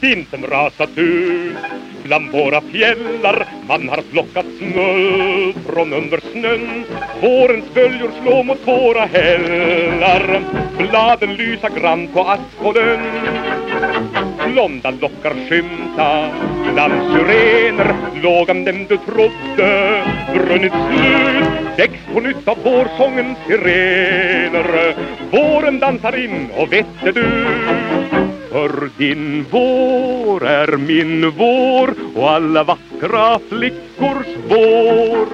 Vintern rasat ut. Bland våra fjällar Man har plockat snö från under snön. Vårens böljor slå mot våra hällar. Bladen lysa grann på ask och Blonda lockar skymta bland syrener. Lågan dem du trodde brunnit slut. Väcks på nytt av vårsångens sirener. Våren dansar in och vette du för din vår är min vår och alla vackra flickors vår.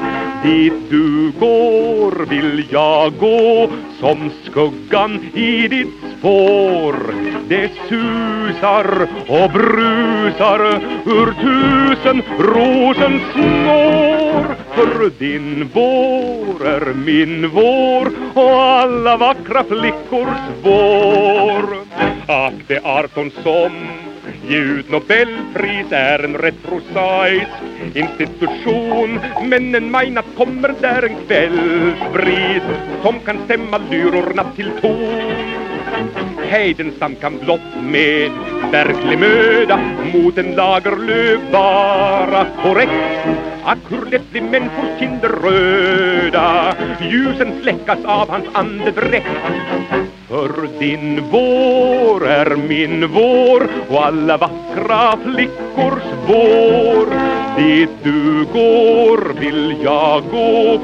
Dit du går vill jag gå som skuggan i ditt spår. Det susar och brusar ur tusen rosens snår. För din vår är min vår och alla vackra flickors vår det arton som ge ut Nobelpris är en rätt prosaisk institution Men en majnatt kommer där en kvällsbris som kan stämma lyrorna till ton. Heidenstam kan blott med verklig möda mot en lagerlöv vara korrekt. Ack hur lätt blir människors kinder röda Ljusen släckas av hans andedräkt för din vår är min vår och alla vackra flickors vår. Dit du går vill jag gå